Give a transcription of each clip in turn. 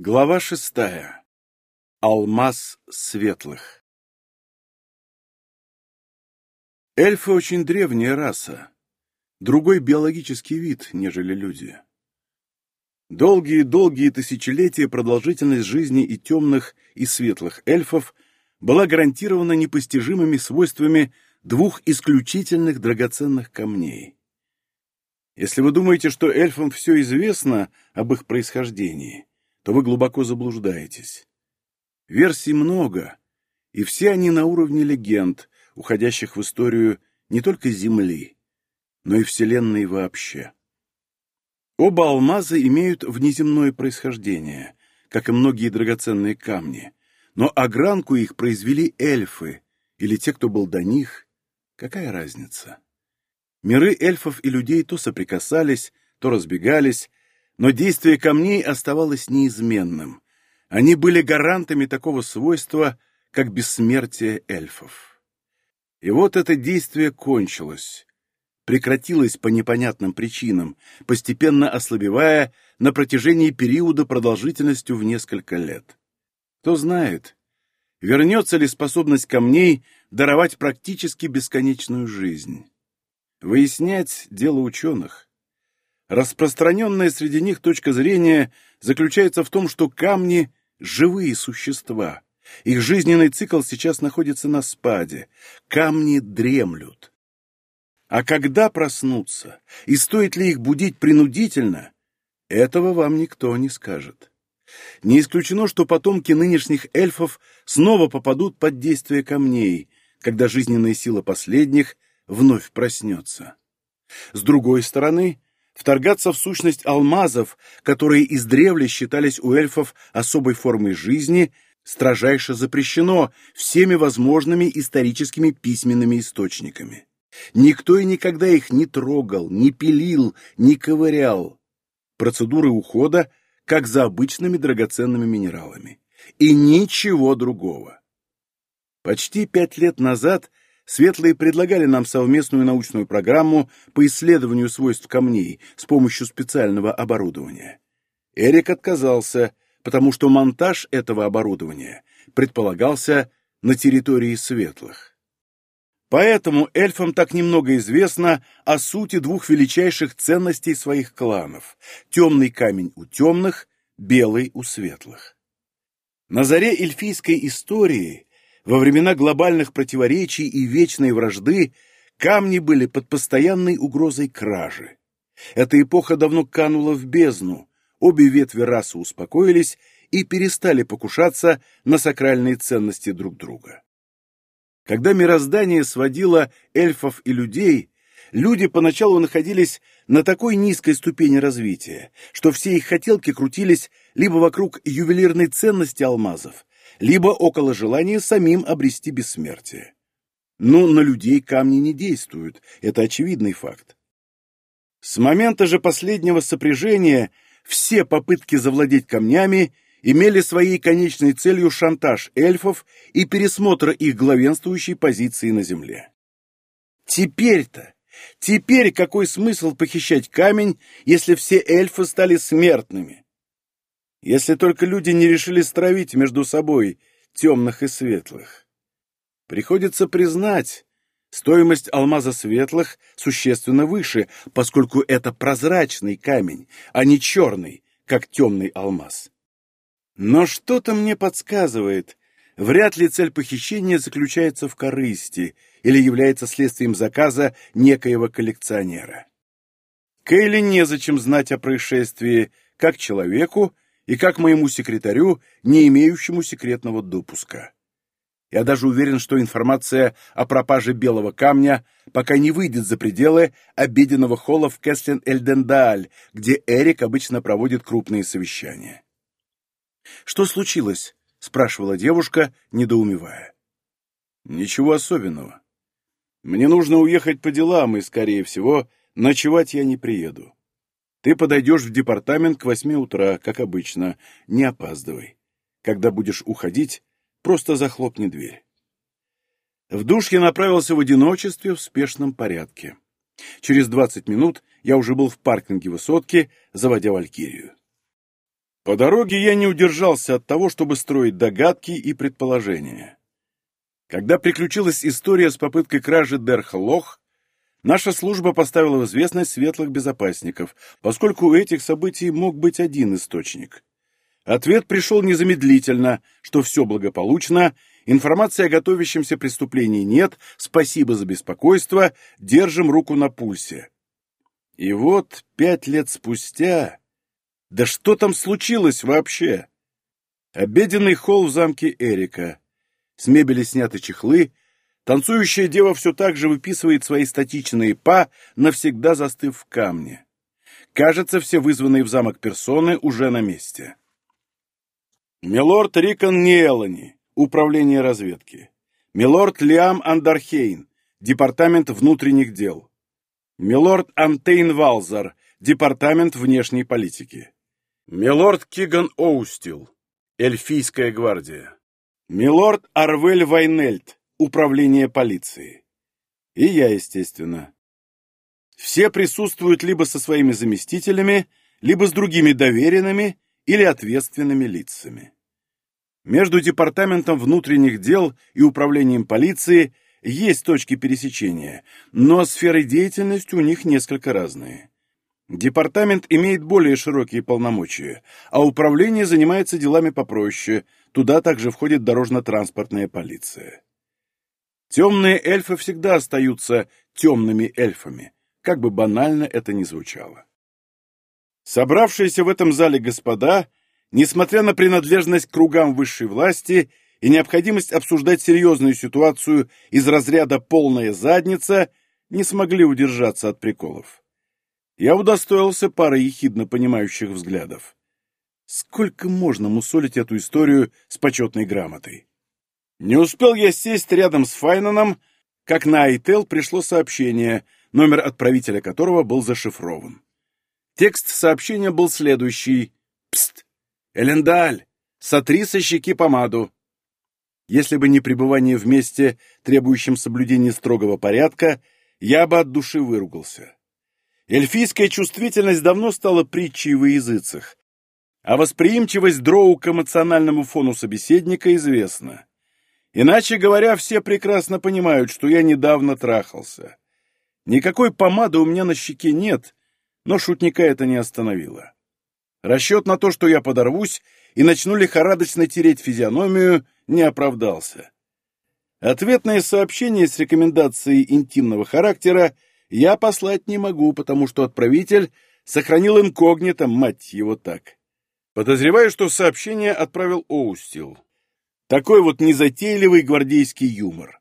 Глава шестая. Алмаз светлых. Эльфы очень древняя раса, другой биологический вид, нежели люди. Долгие-долгие тысячелетия продолжительность жизни и темных, и светлых эльфов была гарантирована непостижимыми свойствами двух исключительных драгоценных камней. Если вы думаете, что эльфам все известно об их происхождении, то вы глубоко заблуждаетесь. Версий много, и все они на уровне легенд, уходящих в историю не только Земли, но и Вселенной вообще. Оба алмаза имеют внеземное происхождение, как и многие драгоценные камни, но огранку их произвели эльфы или те, кто был до них. Какая разница? Миры эльфов и людей то соприкасались, то разбегались, но действие камней оставалось неизменным. Они были гарантами такого свойства, как бессмертие эльфов. И вот это действие кончилось, прекратилось по непонятным причинам, постепенно ослабевая на протяжении периода продолжительностью в несколько лет. Кто знает, вернется ли способность камней даровать практически бесконечную жизнь. Выяснять дело ученых. Распространенная среди них точка зрения заключается в том, что камни – живые существа. Их жизненный цикл сейчас находится на спаде. Камни дремлют. А когда проснутся, и стоит ли их будить принудительно, этого вам никто не скажет. Не исключено, что потомки нынешних эльфов снова попадут под действие камней, когда жизненная сила последних вновь проснется. С другой стороны, вторгаться в сущность алмазов, которые издревле считались у эльфов особой формой жизни, строжайше запрещено всеми возможными историческими письменными источниками. Никто и никогда их не трогал, не пилил, не ковырял. Процедуры ухода, как за обычными драгоценными минералами. И ничего другого. Почти пять лет назад Светлые предлагали нам совместную научную программу по исследованию свойств камней с помощью специального оборудования. Эрик отказался, потому что монтаж этого оборудования предполагался на территории Светлых. Поэтому эльфам так немного известно о сути двух величайших ценностей своих кланов – темный камень у темных, белый у светлых. На заре эльфийской истории во времена глобальных противоречий и вечной вражды камни были под постоянной угрозой кражи. Эта эпоха давно канула в бездну, обе ветви расы успокоились и перестали покушаться на сакральные ценности друг друга. Когда мироздание сводило эльфов и людей, люди поначалу находились на такой низкой ступени развития, что все их хотелки крутились либо вокруг ювелирной ценности алмазов, либо около желания самим обрести бессмертие. Но на людей камни не действуют, это очевидный факт. С момента же последнего сопряжения все попытки завладеть камнями имели своей конечной целью шантаж эльфов и пересмотр их главенствующей позиции на земле. Теперь-то, теперь какой смысл похищать камень, если все эльфы стали смертными? Если только люди не решили стравить между собой темных и светлых. Приходится признать, стоимость алмаза светлых существенно выше, поскольку это прозрачный камень, а не черный, как темный алмаз. Но что-то мне подсказывает, вряд ли цель похищения заключается в корысти или является следствием заказа некоего коллекционера. Кейли незачем знать о происшествии как человеку, и как моему секретарю, не имеющему секретного допуска. Я даже уверен, что информация о пропаже белого камня пока не выйдет за пределы обеденного холла в Кэслин-Эльдендаль, где Эрик обычно проводит крупные совещания. «Что случилось?» — спрашивала девушка, недоумевая. «Ничего особенного. Мне нужно уехать по делам, и, скорее всего, ночевать я не приеду. Ты подойдешь в департамент к восьми утра, как обычно. Не опаздывай. Когда будешь уходить, просто захлопни дверь. В душ я направился в одиночестве в спешном порядке. Через двадцать минут я уже был в паркинге высотки, заводя Валькирию. По дороге я не удержался от того, чтобы строить догадки и предположения. Когда приключилась история с попыткой кражи Дерхлох, наша служба поставила в известность светлых безопасников, поскольку у этих событий мог быть один источник. Ответ пришел незамедлительно, что все благополучно, информации о готовящемся преступлении нет, спасибо за беспокойство, держим руку на пульсе. И вот пять лет спустя... Да что там случилось вообще? Обеденный холл в замке Эрика. С мебели сняты чехлы, танцующая дева все так же выписывает свои статичные па, навсегда застыв в камне. Кажется, все вызванные в замок персоны уже на месте. Милорд Рикон Ниэлани, Управление разведки. Милорд Лиам Андархейн, Департамент внутренних дел. Милорд Антейн Валзар, Департамент внешней политики. Милорд Киган Оустил, Эльфийская гвардия. Милорд Арвель Вайнельд, Управление полиции. И я, естественно. Все присутствуют либо со своими заместителями, либо с другими доверенными или ответственными лицами. Между Департаментом внутренних дел и Управлением полиции есть точки пересечения, но сферы деятельности у них несколько разные. Департамент имеет более широкие полномочия, а управление занимается делами попроще, туда также входит дорожно-транспортная полиция. Темные эльфы всегда остаются темными эльфами, как бы банально это ни звучало. Собравшиеся в этом зале господа, несмотря на принадлежность к кругам высшей власти и необходимость обсуждать серьезную ситуацию из разряда «полная задница», не смогли удержаться от приколов. Я удостоился пары ехидно понимающих взглядов. Сколько можно мусолить эту историю с почетной грамотой? Не успел я сесть рядом с Файнаном, как на Айтел пришло сообщение, номер отправителя которого был зашифрован. Текст сообщения был следующий. «Пст! Элендаль! Сотри со щеки помаду!» Если бы не пребывание вместе, требующем соблюдения строгого порядка, я бы от души выругался. Эльфийская чувствительность давно стала притчей в языцах, а восприимчивость дроу к эмоциональному фону собеседника известна. Иначе говоря, все прекрасно понимают, что я недавно трахался. Никакой помады у меня на щеке нет, но шутника это не остановило. Расчет на то, что я подорвусь и начну лихорадочно тереть физиономию, не оправдался. Ответное сообщение с рекомендацией интимного характера я послать не могу, потому что отправитель сохранил инкогнито, мать его так. Подозреваю, что сообщение отправил Оустил. Такой вот незатейливый гвардейский юмор.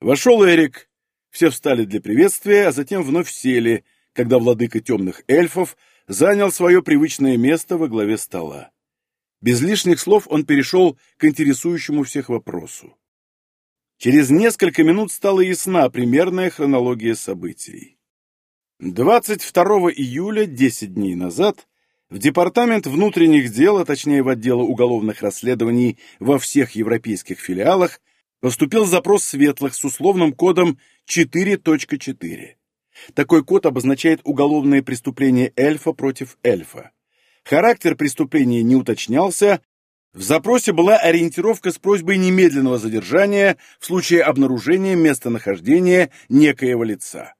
Вошел Эрик, все встали для приветствия, а затем вновь сели, когда владыка темных эльфов занял свое привычное место во главе стола. Без лишних слов он перешел к интересующему всех вопросу. Через несколько минут стала ясна примерная хронология событий. 22 июля, 10 дней назад, в Департамент внутренних дел, а точнее в отдел уголовных расследований во всех европейских филиалах, поступил запрос светлых с условным кодом 4.4. Такой код обозначает уголовное преступление эльфа против эльфа. Характер преступления не уточнялся, в запросе была ориентировка с просьбой немедленного задержания в случае обнаружения местонахождения некоего лица.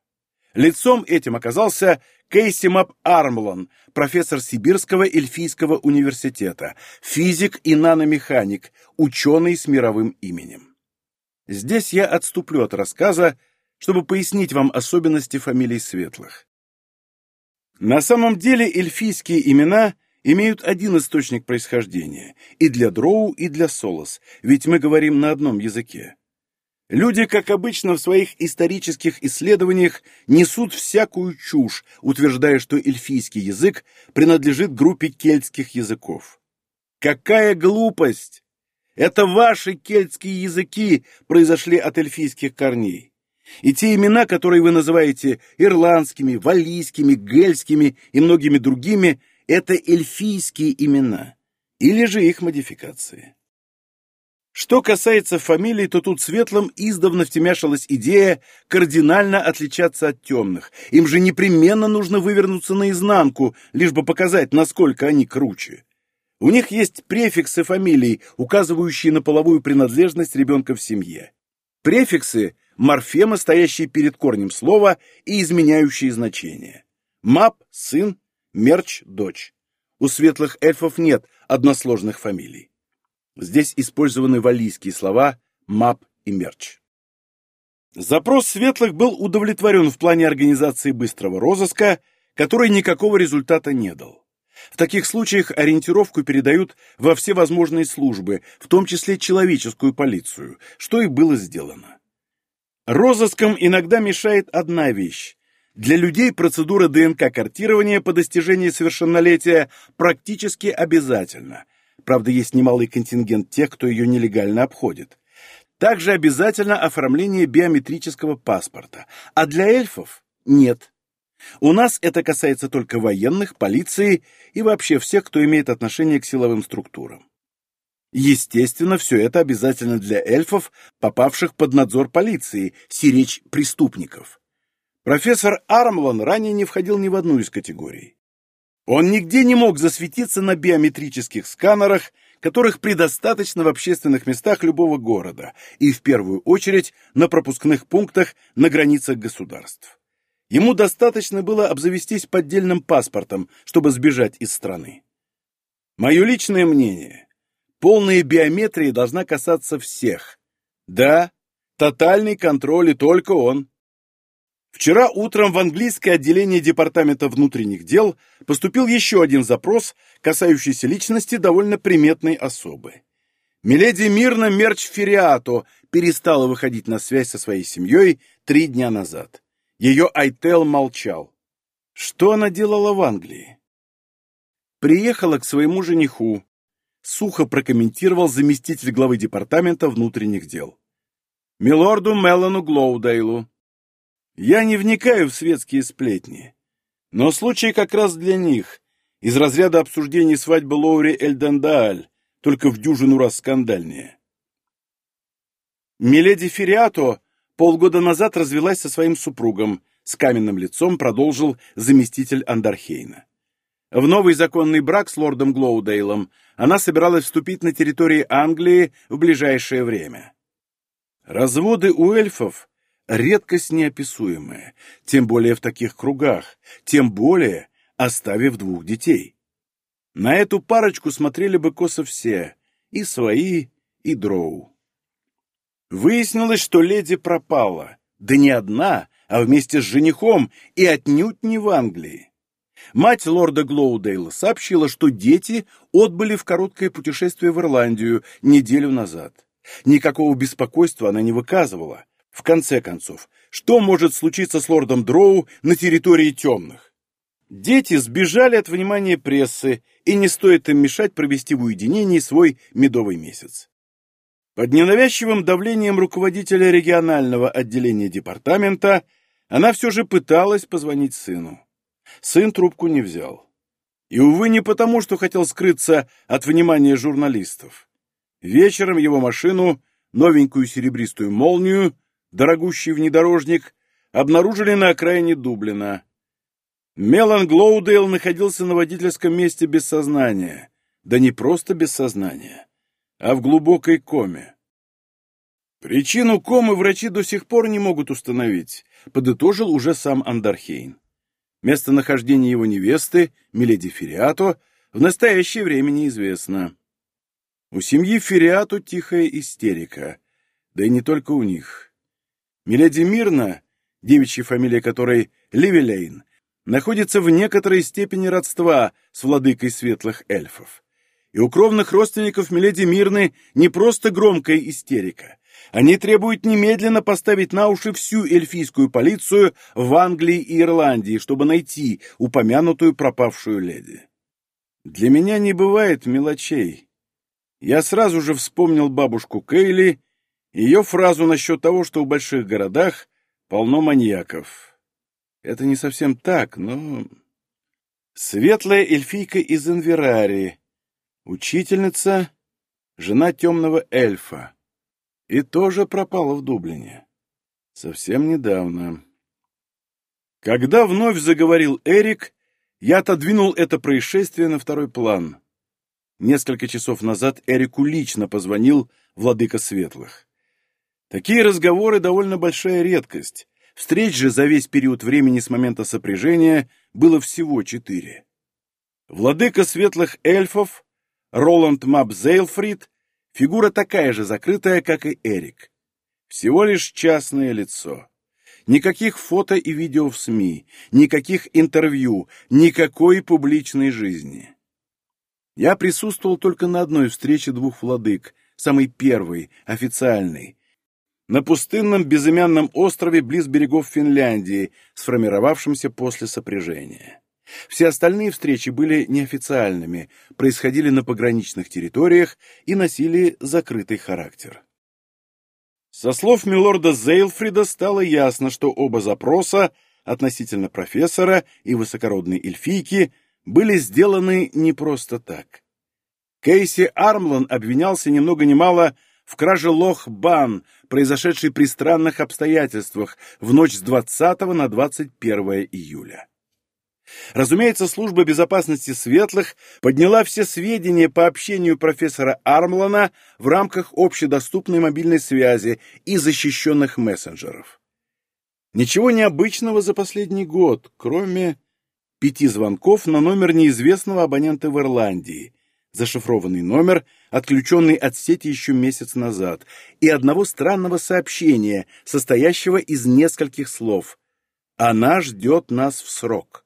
Лицом этим оказался Кейси Мап Армлан, профессор Сибирского эльфийского университета, физик и наномеханик, ученый с мировым именем. Здесь я отступлю от рассказа, чтобы пояснить вам особенности фамилий светлых. На самом деле эльфийские имена имеют один источник происхождения и для дроу, и для солос, ведь мы говорим на одном языке. Люди, как обычно, в своих исторических исследованиях несут всякую чушь, утверждая, что эльфийский язык принадлежит группе кельтских языков. Какая глупость! Это ваши кельтские языки произошли от эльфийских корней. И те имена, которые вы называете ирландскими, валлийскими, гельскими и многими другими, это эльфийские имена, или же их модификации. Что касается фамилий, то тут светлым издавна втемяшилась идея кардинально отличаться от темных. Им же непременно нужно вывернуться наизнанку, лишь бы показать, насколько они круче. У них есть префиксы фамилий, указывающие на половую принадлежность ребенка в семье. Префиксы – морфемы, стоящие перед корнем слова и изменяющие значение. Мап – сын, мерч – дочь. У светлых эльфов нет односложных фамилий. Здесь использованы валлийские слова «мап» и «мерч». Запрос светлых был удовлетворен в плане организации быстрого розыска, который никакого результата не дал. В таких случаях ориентировку передают во все возможные службы, в том числе человеческую полицию, что и было сделано. Розыском иногда мешает одна вещь. Для людей процедура ДНК-картирования по достижении совершеннолетия практически обязательна. Правда, есть немалый контингент тех, кто ее нелегально обходит. Также обязательно оформление биометрического паспорта, а для эльфов нет. У нас это касается только военных, полиции и вообще всех, кто имеет отношение к силовым структурам. Естественно, все это обязательно для эльфов, попавших под надзор полиции, сиречь преступников. Профессор Армлан ранее не входил ни в одну из категорий. Он нигде не мог засветиться на биометрических сканерах, которых предостаточно в общественных местах любого города и, в первую очередь, на пропускных пунктах на границах государств. Ему достаточно было обзавестись поддельным паспортом, чтобы сбежать из страны. Мое личное мнение. Полная биометрия должна касаться всех. Да, тотальный контроль и только он. Вчера утром в английское отделение Департамента внутренних дел поступил еще один запрос, касающийся личности довольно приметной особы. Миледи Мирна Мерч Фериато перестала выходить на связь со своей семьей три дня назад. Ее Айтел молчал. Что она делала в Англии? Приехала к своему жениху. Сухо прокомментировал заместитель главы департамента внутренних дел. Милорду Мелану Глоудейлу. Я не вникаю в светские сплетни. Но случай как раз для них. Из разряда обсуждений свадьбы Лоури Эльдандааль, только в дюжину раз скандальнее. Миледи Фериато полгода назад развелась со своим супругом, с каменным лицом продолжил заместитель Андархейна. В новый законный брак с лордом Глоудейлом она собиралась вступить на территории Англии в ближайшее время. Разводы у эльфов — редкость неописуемая, тем более в таких кругах, тем более оставив двух детей. На эту парочку смотрели бы косо все, и свои, и дроу. Выяснилось, что леди пропала. Да не одна, а вместе с женихом, и отнюдь не в Англии. Мать лорда Глоудейла сообщила, что дети отбыли в короткое путешествие в Ирландию неделю назад. Никакого беспокойства она не выказывала. В конце концов, что может случиться с лордом Дроу на территории темных? Дети сбежали от внимания прессы, и не стоит им мешать провести в уединении свой медовый месяц. Под ненавязчивым давлением руководителя регионального отделения департамента она все же пыталась позвонить сыну. Сын трубку не взял. И, увы, не потому, что хотел скрыться от внимания журналистов. Вечером его машину, новенькую серебристую молнию, дорогущий внедорожник, обнаружили на окраине Дублина. Мелан Глоудейл находился на водительском месте без сознания. Да не просто без сознания а в глубокой коме. Причину комы врачи до сих пор не могут установить, подытожил уже сам Андархейн. Местонахождение его невесты, Миледи Фериато, в настоящее время неизвестно. У семьи Фериато тихая истерика, да и не только у них. Миледи Мирна, девичья фамилия которой Ливелейн, находится в некоторой степени родства с владыкой светлых эльфов. И у кровных родственников Миледи Мирны не просто громкая истерика. Они требуют немедленно поставить на уши всю эльфийскую полицию в Англии и Ирландии, чтобы найти упомянутую пропавшую леди. Для меня не бывает мелочей. Я сразу же вспомнил бабушку Кейли ее фразу насчет того, что в больших городах полно маньяков. Это не совсем так, но... Светлая эльфийка из Инверари, Учительница, жена темного эльфа, и тоже пропала в Дублине. Совсем недавно. Когда вновь заговорил Эрик, я отодвинул это происшествие на второй план. Несколько часов назад Эрику лично позвонил владыка Светлых. Такие разговоры довольно большая редкость. Встреч же за весь период времени с момента сопряжения было всего четыре. Владыка Светлых Эльфов, Роланд Мап Зейлфрид, фигура такая же закрытая, как и Эрик. Всего лишь частное лицо. Никаких фото и видео в СМИ, никаких интервью, никакой публичной жизни. Я присутствовал только на одной встрече двух владык, самой первой, официальной, на пустынном безымянном острове близ берегов Финляндии, сформировавшемся после сопряжения. Все остальные встречи были неофициальными, происходили на пограничных территориях и носили закрытый характер. Со слов милорда Зейлфрида стало ясно, что оба запроса относительно профессора и высокородной эльфийки были сделаны не просто так. Кейси Армлан обвинялся ни много ни мало в краже Лох-Бан, произошедшей при странных обстоятельствах в ночь с 20 на 21 июля. Разумеется, служба безопасности Светлых подняла все сведения по общению профессора Армлана в рамках общедоступной мобильной связи и защищенных мессенджеров. Ничего необычного за последний год, кроме пяти звонков на номер неизвестного абонента в Ирландии, зашифрованный номер, отключенный от сети еще месяц назад, и одного странного сообщения, состоящего из нескольких слов «Она ждет нас в срок».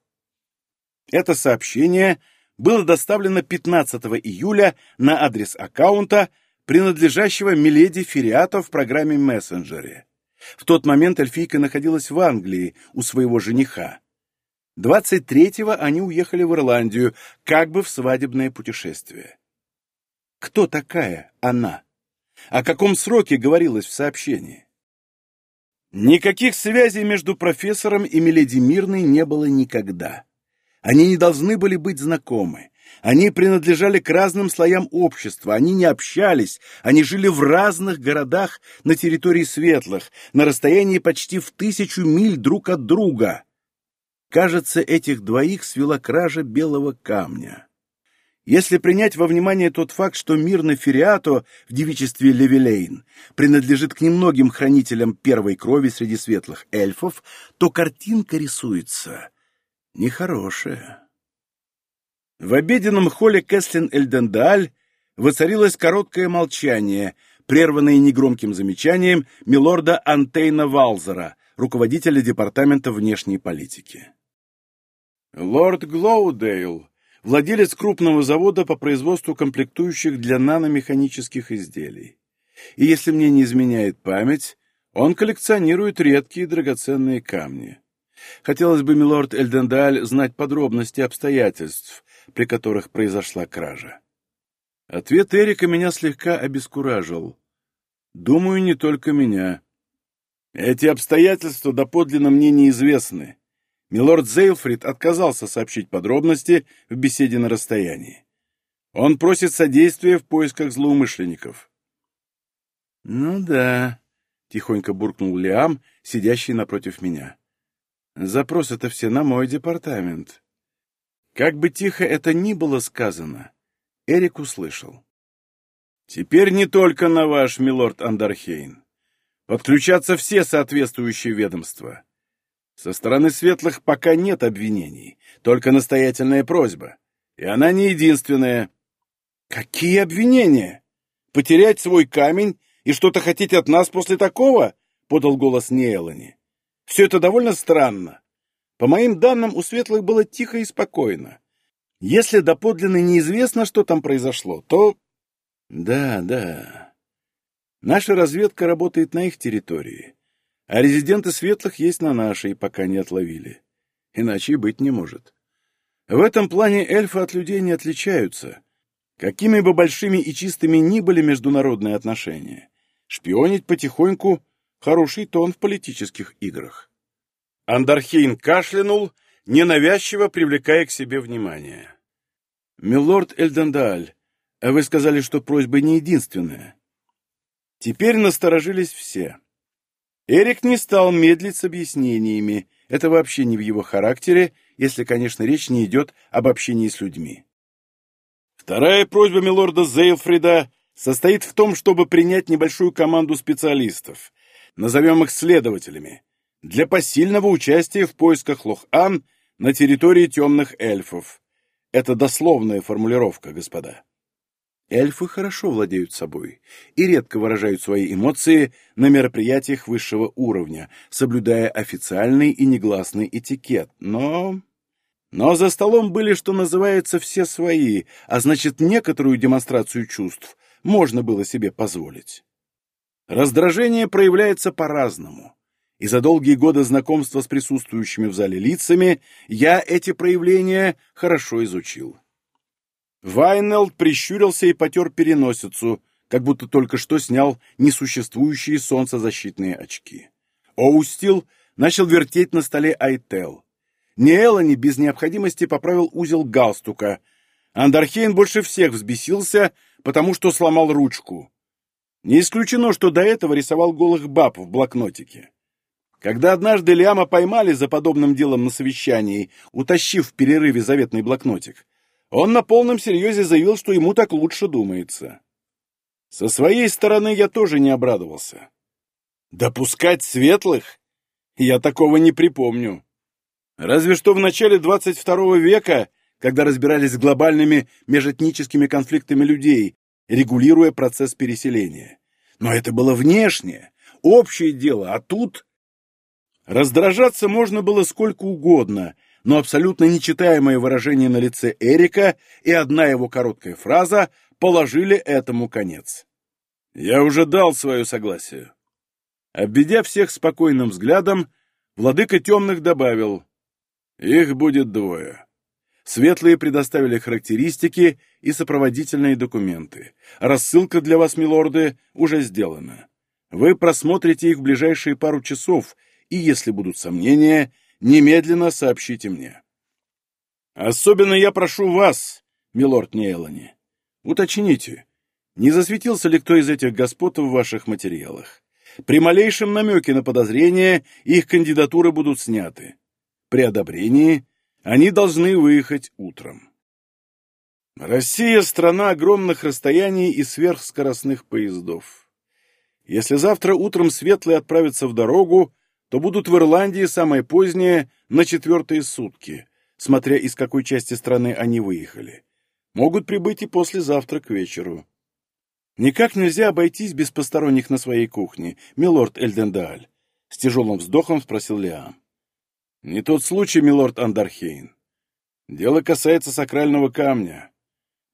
Это сообщение было доставлено 15 июля на адрес аккаунта, принадлежащего Миледи Фериато в программе мессенджере. В тот момент эльфийка находилась в Англии у своего жениха. 23-го они уехали в Ирландию, как бы в свадебное путешествие. Кто такая она? О каком сроке говорилось в сообщении? Никаких связей между профессором и Миледи Мирной не было никогда. Они не должны были быть знакомы. Они принадлежали к разным слоям общества, они не общались, они жили в разных городах на территории Светлых, на расстоянии почти в тысячу миль друг от друга. Кажется, этих двоих свела кража белого камня. Если принять во внимание тот факт, что мир на Фериато в девичестве Левелейн принадлежит к немногим хранителям первой крови среди светлых эльфов, то картинка рисуется — нехорошее. В обеденном холле Кэслин-Эльдендааль воцарилось короткое молчание, прерванное негромким замечанием милорда Антейна Валзера, руководителя Департамента внешней политики. Лорд Глоудейл, владелец крупного завода по производству комплектующих для наномеханических изделий. И если мне не изменяет память, он коллекционирует редкие драгоценные камни. Хотелось бы, милорд Эльдендаль, знать подробности обстоятельств, при которых произошла кража. Ответ Эрика меня слегка обескуражил. Думаю, не только меня. Эти обстоятельства доподлинно мне неизвестны. Милорд Зейлфрид отказался сообщить подробности в беседе на расстоянии. Он просит содействия в поисках злоумышленников. «Ну да», — тихонько буркнул Лиам, сидящий напротив меня. Запрос это все на мой департамент. Как бы тихо это ни было сказано, Эрик услышал. Теперь не только на ваш, милорд Андархейн. Подключатся все соответствующие ведомства. Со стороны светлых пока нет обвинений, только настоятельная просьба. И она не единственная. Какие обвинения? Потерять свой камень и что-то хотеть от нас после такого? Подал голос Нейлани. Все это довольно странно. По моим данным, у Светлых было тихо и спокойно. Если доподлинно неизвестно, что там произошло, то... Да, да. Наша разведка работает на их территории, а резиденты Светлых есть на нашей, пока не отловили. Иначе и быть не может. В этом плане эльфы от людей не отличаются. Какими бы большими и чистыми ни были международные отношения, шпионить потихоньку Хороший тон в политических играх. Андархейн кашлянул, ненавязчиво привлекая к себе внимание. «Милорд Эльдендааль, вы сказали, что просьба не единственная». Теперь насторожились все. Эрик не стал медлить с объяснениями. Это вообще не в его характере, если, конечно, речь не идет об общении с людьми. Вторая просьба милорда Зейлфрида состоит в том, чтобы принять небольшую команду специалистов, назовем их следователями, для посильного участия в поисках Лох-Ан на территории темных эльфов. Это дословная формулировка, господа. Эльфы хорошо владеют собой и редко выражают свои эмоции на мероприятиях высшего уровня, соблюдая официальный и негласный этикет, но... Но за столом были, что называется, все свои, а значит, некоторую демонстрацию чувств можно было себе позволить. Раздражение проявляется по-разному, и за долгие годы знакомства с присутствующими в зале лицами я эти проявления хорошо изучил. Вайнелд прищурился и потер переносицу, как будто только что снял несуществующие солнцезащитные очки. Оустил начал вертеть на столе Айтел. Неэлани без необходимости поправил узел галстука. Андархейн больше всех взбесился, потому что сломал ручку. Не исключено, что до этого рисовал голых баб в блокнотике. Когда однажды Лиама поймали за подобным делом на совещании, утащив в перерыве заветный блокнотик, он на полном серьезе заявил, что ему так лучше думается. Со своей стороны я тоже не обрадовался. Допускать светлых? Я такого не припомню. Разве что в начале 22 века, когда разбирались с глобальными межэтническими конфликтами людей, регулируя процесс переселения. Но это было внешнее, общее дело, а тут... Раздражаться можно было сколько угодно, но абсолютно нечитаемое выражение на лице Эрика и одна его короткая фраза положили этому конец. «Я уже дал свое согласие». Обведя всех спокойным взглядом, владыка темных добавил, их будет двое. Светлые предоставили характеристики и сопроводительные документы. Рассылка для вас, милорды, уже сделана. Вы просмотрите их в ближайшие пару часов, и, если будут сомнения, немедленно сообщите мне. Особенно я прошу вас, милорд Нейлани, уточните, не засветился ли кто из этих господ в ваших материалах. При малейшем намеке на подозрение их кандидатуры будут сняты. При одобрении они должны выехать утром. Россия — страна огромных расстояний и сверхскоростных поездов. Если завтра утром светлые отправятся в дорогу, то будут в Ирландии самое позднее на четвертые сутки, смотря из какой части страны они выехали. Могут прибыть и послезавтра к вечеру. Никак нельзя обойтись без посторонних на своей кухне, милорд Эльдендааль. С тяжелым вздохом спросил Лиам. Не тот случай, милорд Андархейн. Дело касается сакрального камня.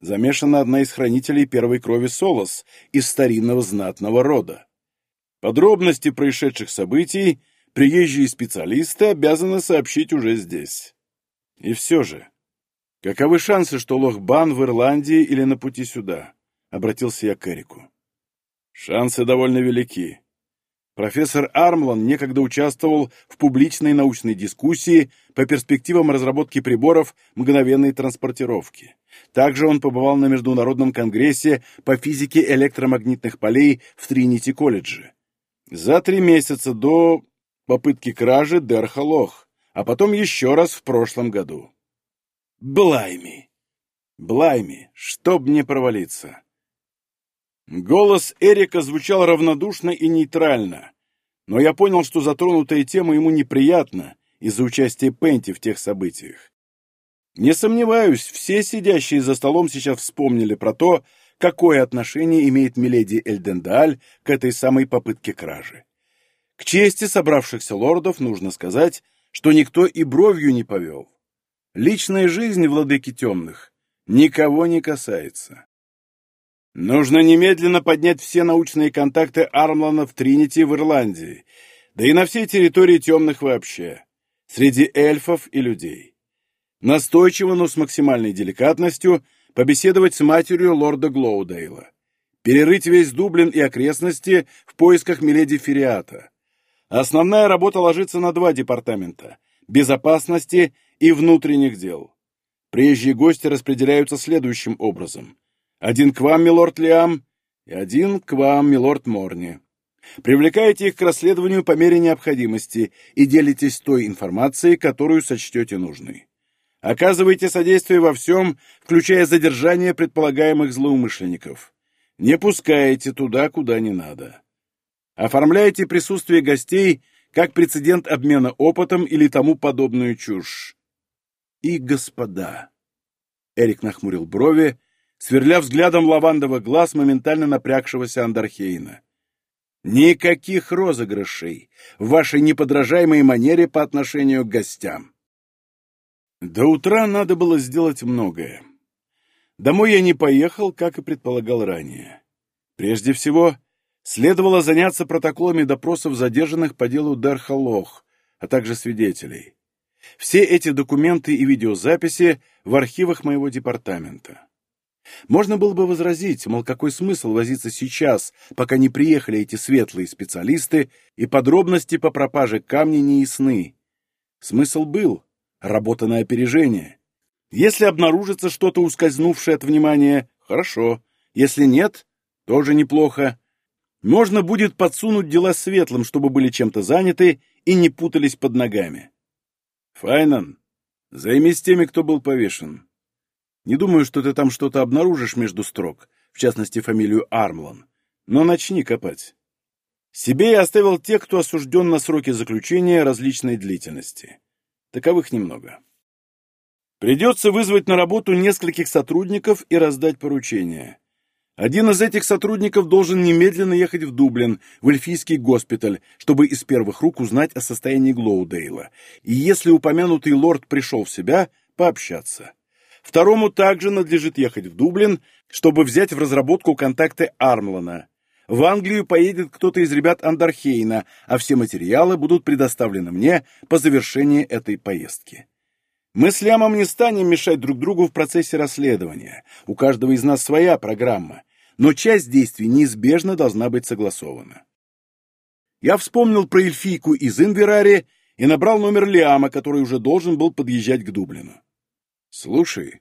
Замешана одна из хранителей первой крови Солос из старинного знатного рода. Подробности происшедших событий приезжие специалисты обязаны сообщить уже здесь. И все же, каковы шансы, что Лохбан в Ирландии или на пути сюда? Обратился я к Эрику. Шансы довольно велики. Профессор Армлан некогда участвовал в публичной научной дискуссии по перспективам разработки приборов мгновенной транспортировки. Также он побывал на Международном конгрессе по физике электромагнитных полей в Тринити-колледже. За три месяца до попытки кражи Дерхалох, а потом еще раз в прошлом году. Блайми! Блайми, чтоб не провалиться! Голос Эрика звучал равнодушно и нейтрально, но я понял, что затронутая тема ему неприятна из-за участия Пенти в тех событиях. Не сомневаюсь, все сидящие за столом сейчас вспомнили про то, какое отношение имеет Миледи Эльдендаль к этой самой попытке кражи. К чести собравшихся лордов нужно сказать, что никто и бровью не повел. Личная жизнь владыки темных никого не касается. Нужно немедленно поднять все научные контакты Армлана в Тринити в Ирландии, да и на всей территории темных вообще, среди эльфов и людей. Настойчиво, но с максимальной деликатностью побеседовать с матерью лорда Глоудейла. Перерыть весь Дублин и окрестности в поисках Миледи Фериата. Основная работа ложится на два департамента – безопасности и внутренних дел. Приезжие гости распределяются следующим образом – один к вам, милорд Лиам, и один к вам, милорд Морни. Привлекайте их к расследованию по мере необходимости и делитесь той информацией, которую сочтете нужной. Оказывайте содействие во всем, включая задержание предполагаемых злоумышленников. Не пускаете туда, куда не надо. Оформляйте присутствие гостей как прецедент обмена опытом или тому подобную чушь. И господа. Эрик нахмурил брови, сверля взглядом лавандовых глаз моментально напрягшегося Андархейна. Никаких розыгрышей в вашей неподражаемой манере по отношению к гостям. До утра надо было сделать многое. Домой я не поехал, как и предполагал ранее. Прежде всего, следовало заняться протоколами допросов задержанных по делу Дархалох, а также свидетелей. Все эти документы и видеозаписи в архивах моего департамента. Можно было бы возразить, мол, какой смысл возиться сейчас, пока не приехали эти светлые специалисты, и подробности по пропаже камня не ясны. Смысл был, работа на опережение. Если обнаружится что-то ускользнувшее от внимания, хорошо. Если нет, тоже неплохо. Можно будет подсунуть дела светлым, чтобы были чем-то заняты и не путались под ногами. Файнан, займись теми, кто был повешен. Не думаю, что ты там что-то обнаружишь между строк, в частности, фамилию Армлан. Но начни копать. Себе я оставил тех, кто осужден на сроки заключения различной длительности. Таковых немного. Придется вызвать на работу нескольких сотрудников и раздать поручения. Один из этих сотрудников должен немедленно ехать в Дублин, в эльфийский госпиталь, чтобы из первых рук узнать о состоянии Глоудейла. И если упомянутый лорд пришел в себя, пообщаться. Второму также надлежит ехать в Дублин, чтобы взять в разработку контакты Армлана. В Англию поедет кто-то из ребят Андархейна, а все материалы будут предоставлены мне по завершении этой поездки. Мы с Лямом не станем мешать друг другу в процессе расследования. У каждого из нас своя программа, но часть действий неизбежно должна быть согласована. Я вспомнил про эльфийку из Инверари и набрал номер Лиама, который уже должен был подъезжать к Дублину. «Слушай,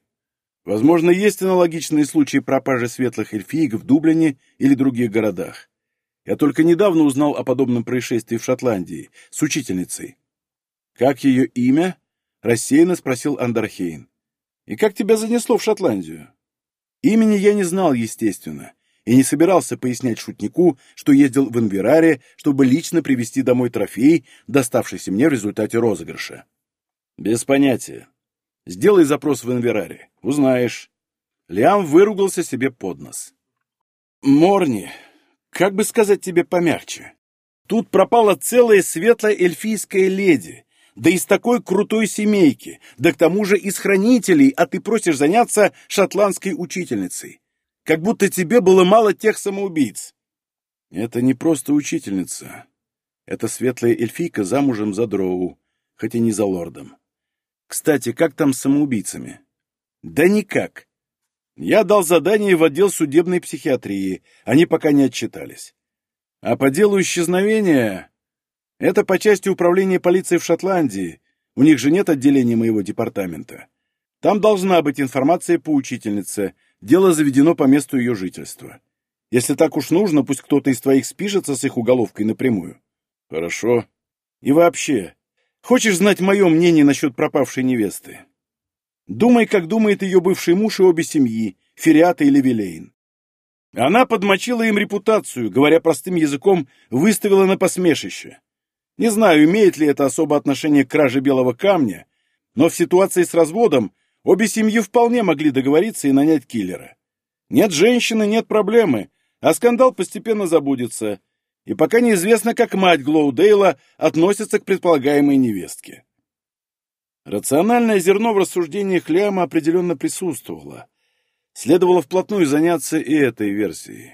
Возможно, есть аналогичные случаи пропажи светлых эльфиек в Дублине или других городах. Я только недавно узнал о подобном происшествии в Шотландии с учительницей. «Как ее имя?» — рассеянно спросил Андархейн. «И как тебя занесло в Шотландию?» Имени я не знал, естественно, и не собирался пояснять шутнику, что ездил в Инвераре, чтобы лично привезти домой трофей, доставшийся мне в результате розыгрыша. «Без понятия. Сделай запрос в Инвераре. Узнаешь. Лиам выругался себе под нос. Морни, как бы сказать тебе помягче? Тут пропала целая светлая эльфийская леди, да из такой крутой семейки, да к тому же из хранителей, а ты просишь заняться шотландской учительницей. Как будто тебе было мало тех самоубийц. Это не просто учительница. Это светлая эльфийка замужем за Дроу, хоть и не за лордом. Кстати, как там с самоубийцами? Да никак. Я дал задание в отдел судебной психиатрии, они пока не отчитались. А по делу исчезновения... Это по части управления полицией в Шотландии. У них же нет отделения моего департамента. Там должна быть информация по учительнице. Дело заведено по месту ее жительства. Если так уж нужно, пусть кто-то из твоих спишется с их уголовкой напрямую. Хорошо. И вообще, Хочешь знать мое мнение насчет пропавшей невесты? Думай, как думает ее бывший муж и обе семьи, Фериата или Вилейн. Она подмочила им репутацию, говоря простым языком, выставила на посмешище. Не знаю, имеет ли это особое отношение к краже белого камня, но в ситуации с разводом обе семьи вполне могли договориться и нанять киллера. Нет женщины, нет проблемы, а скандал постепенно забудется, и пока неизвестно, как мать Глоудейла относится к предполагаемой невестке. Рациональное зерно в рассуждениях Ляма определенно присутствовало. Следовало вплотную заняться и этой версией.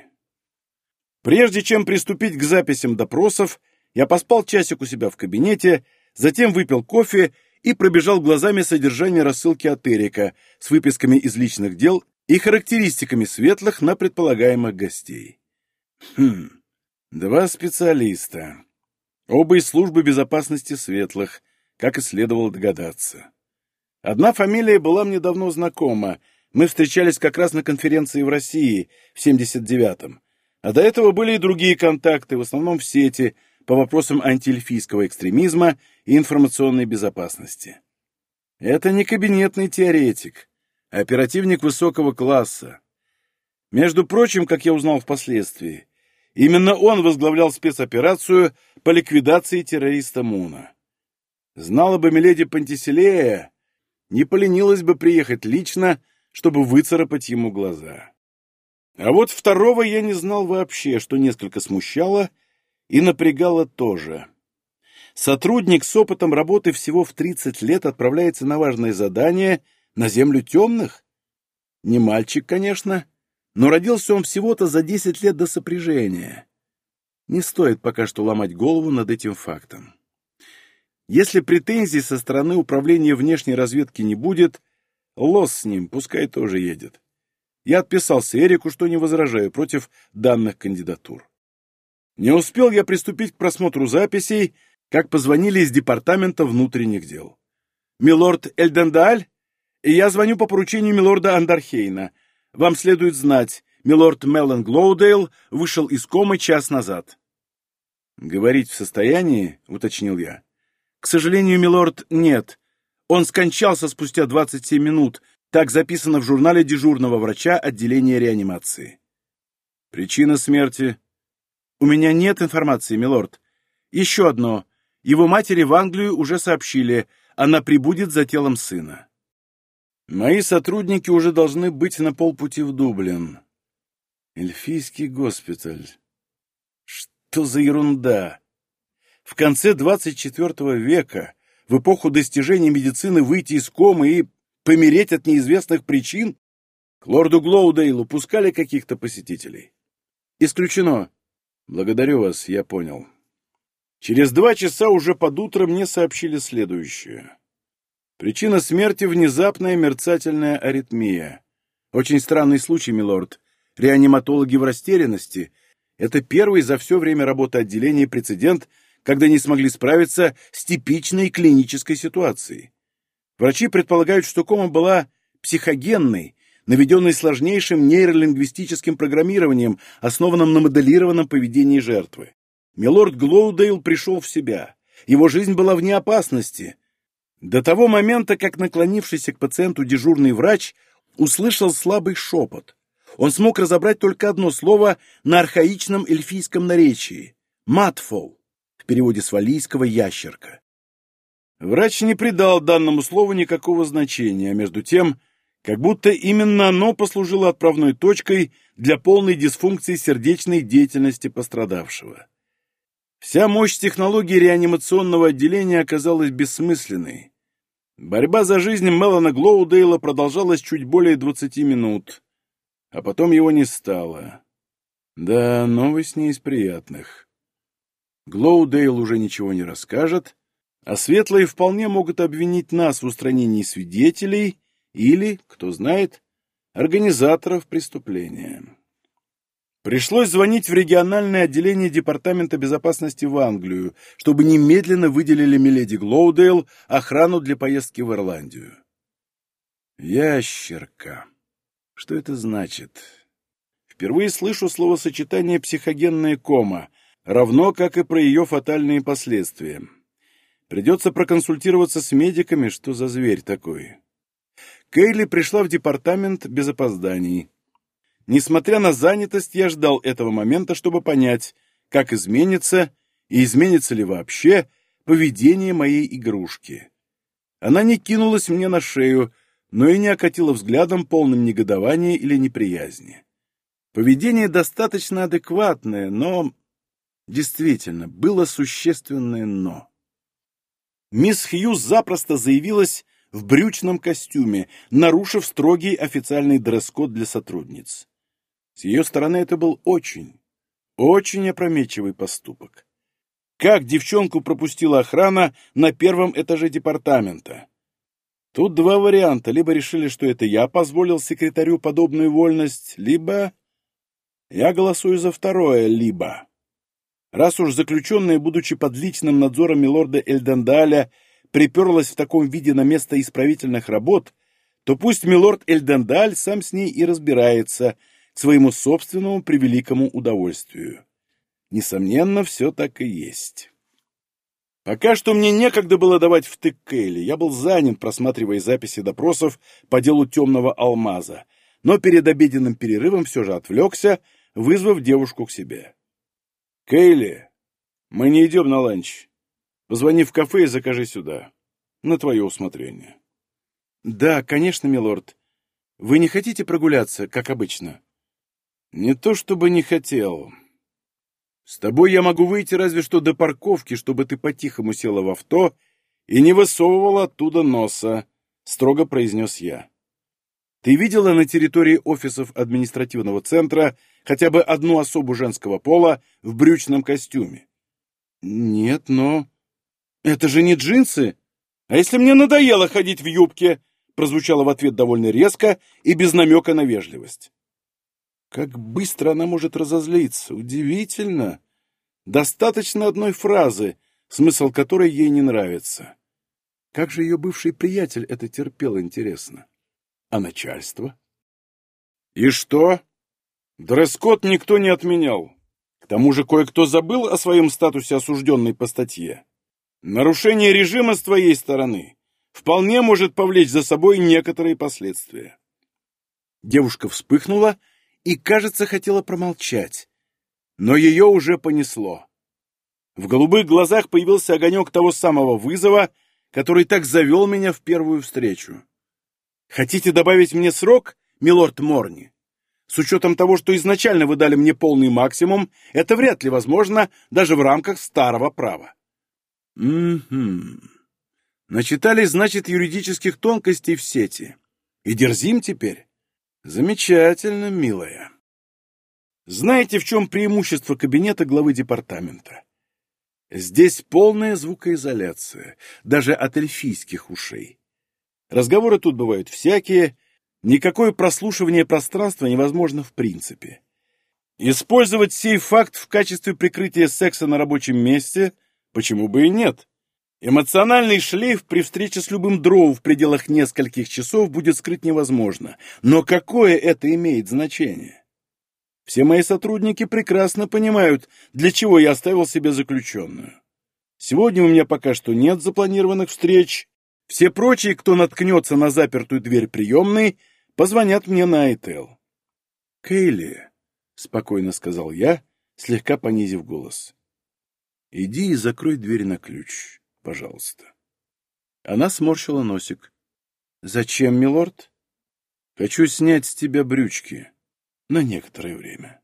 Прежде чем приступить к записям допросов, я поспал часик у себя в кабинете, затем выпил кофе и пробежал глазами содержание рассылки от Эрика с выписками из личных дел и характеристиками светлых на предполагаемых гостей. Хм... Два специалиста. Оба из службы безопасности светлых, как и следовало догадаться. Одна фамилия была мне давно знакома. Мы встречались как раз на конференции в России в 79-м. А до этого были и другие контакты, в основном в сети, по вопросам антиэльфийского экстремизма и информационной безопасности. Это не кабинетный теоретик, а оперативник высокого класса. Между прочим, как я узнал впоследствии, именно он возглавлял спецоперацию по ликвидации террориста Муна. Знала бы Миледи Пантиселея, не поленилась бы приехать лично, чтобы выцарапать ему глаза. А вот второго я не знал вообще, что несколько смущало и напрягало тоже. Сотрудник с опытом работы всего в 30 лет отправляется на важное задание на землю темных? Не мальчик, конечно, но родился он всего-то за 10 лет до сопряжения. Не стоит пока что ломать голову над этим фактом. Если претензий со стороны управления внешней разведки не будет, лос с ним, пускай тоже едет. Я отписался Эрику, что не возражаю против данных кандидатур. Не успел я приступить к просмотру записей, как позвонили из департамента внутренних дел. «Милорд Эльдендаль? Я звоню по поручению милорда Андархейна. Вам следует знать, милорд Меллен Глоудейл вышел из комы час назад». «Говорить в состоянии?» — уточнил я. «К сожалению, милорд, нет. Он скончался спустя 27 минут. Так записано в журнале дежурного врача отделения реанимации». «Причина смерти?» «У меня нет информации, милорд. Еще одно. Его матери в Англию уже сообщили, она прибудет за телом сына. Мои сотрудники уже должны быть на полпути в Дублин. Эльфийский госпиталь. Что за ерунда? В конце 24 века, в эпоху достижения медицины, выйти из комы и помереть от неизвестных причин? К лорду Глоудейлу пускали каких-то посетителей? Исключено. Благодарю вас, я понял. Через два часа уже под утро мне сообщили следующее. Причина смерти — внезапная мерцательная аритмия. Очень странный случай, милорд. Реаниматологи в растерянности. Это первый за все время работы отделения прецедент, когда не смогли справиться с типичной клинической ситуацией. Врачи предполагают, что кома была психогенной, наведенной сложнейшим нейролингвистическим программированием, основанным на моделированном поведении жертвы. Милорд Глоудейл пришел в себя. Его жизнь была вне опасности. До того момента, как наклонившийся к пациенту дежурный врач услышал слабый шепот. Он смог разобрать только одно слово на архаичном эльфийском наречии — «матфол», в переводе с валийского «ящерка». Врач не придал данному слову никакого значения, а между тем, как будто именно оно послужило отправной точкой для полной дисфункции сердечной деятельности пострадавшего. Вся мощь технологии реанимационного отделения оказалась бессмысленной. Борьба за жизнь Мелана Глоудейла продолжалась чуть более 20 минут, а потом его не стало. Да, новость не из приятных. Глоудейл уже ничего не расскажет, а светлые вполне могут обвинить нас в устранении свидетелей или, кто знает, организаторов преступления. Пришлось звонить в региональное отделение Департамента безопасности в Англию, чтобы немедленно выделили Миледи Глоудейл охрану для поездки в Ирландию. Ящерка. Что это значит? Впервые слышу словосочетание «психогенная кома», равно как и про ее фатальные последствия. Придется проконсультироваться с медиками, что за зверь такой. Кейли пришла в департамент без опозданий. Несмотря на занятость, я ждал этого момента, чтобы понять, как изменится и изменится ли вообще поведение моей игрушки. Она не кинулась мне на шею, но и не окатила взглядом полным негодования или неприязни. Поведение достаточно адекватное, но... Действительно, было существенное «но». Мисс Хьюз запросто заявилась в брючном костюме, нарушив строгий официальный дресс-код для сотрудниц. С ее стороны это был очень, очень опрометчивый поступок. Как девчонку пропустила охрана на первом этаже департамента? Тут два варианта. Либо решили, что это я позволил секретарю подобную вольность, либо... Я голосую за второе «либо». Раз уж заключенная, будучи под личным надзором милорда Эльдендаля, приперлась в таком виде на место исправительных работ, то пусть милорд Эльдендаль сам с ней и разбирается — к своему собственному превеликому удовольствию. Несомненно, все так и есть. Пока что мне некогда было давать втык Кейли. Я был занят, просматривая записи допросов по делу темного алмаза, но перед обеденным перерывом все же отвлекся, вызвав девушку к себе. «Кейли, мы не идем на ланч. Позвони в кафе и закажи сюда. На твое усмотрение». «Да, конечно, милорд. Вы не хотите прогуляться, как обычно?» «Не то чтобы не хотел. С тобой я могу выйти разве что до парковки, чтобы ты по-тихому села в авто и не высовывала оттуда носа», — строго произнес я. «Ты видела на территории офисов административного центра хотя бы одну особу женского пола в брючном костюме?» «Нет, но...» «Это же не джинсы!» «А если мне надоело ходить в юбке?» прозвучало в ответ довольно резко и без намека на вежливость. Как быстро она может разозлиться! Удивительно! Достаточно одной фразы, смысл которой ей не нравится. Как же ее бывший приятель это терпел, интересно? А начальство? И что? Дресс-код никто не отменял. К тому же кое-кто забыл о своем статусе осужденной по статье. Нарушение режима с твоей стороны вполне может повлечь за собой некоторые последствия. Девушка вспыхнула и, кажется, хотела промолчать. Но ее уже понесло. В голубых глазах появился огонек того самого вызова, который так завел меня в первую встречу. «Хотите добавить мне срок, милорд Морни? С учетом того, что изначально вы дали мне полный максимум, это вряд ли возможно даже в рамках старого права». «Угу. Начитались, значит, юридических тонкостей в сети. И дерзим теперь?» Замечательно, милая. Знаете, в чем преимущество кабинета главы департамента? Здесь полная звукоизоляция, даже от эльфийских ушей. Разговоры тут бывают всякие, никакое прослушивание пространства невозможно в принципе. Использовать сей факт в качестве прикрытия секса на рабочем месте почему бы и нет? Эмоциональный шлейф при встрече с любым дроу в пределах нескольких часов будет скрыть невозможно. Но какое это имеет значение? Все мои сотрудники прекрасно понимают, для чего я оставил себе заключенную. Сегодня у меня пока что нет запланированных встреч. Все прочие, кто наткнется на запертую дверь приемной, позвонят мне на Айтел. «Кейли», — спокойно сказал я, слегка понизив голос, — «иди и закрой дверь на ключ» пожалуйста. Она сморщила носик. «Зачем, милорд?» «Хочу снять с тебя брючки. На некоторое время».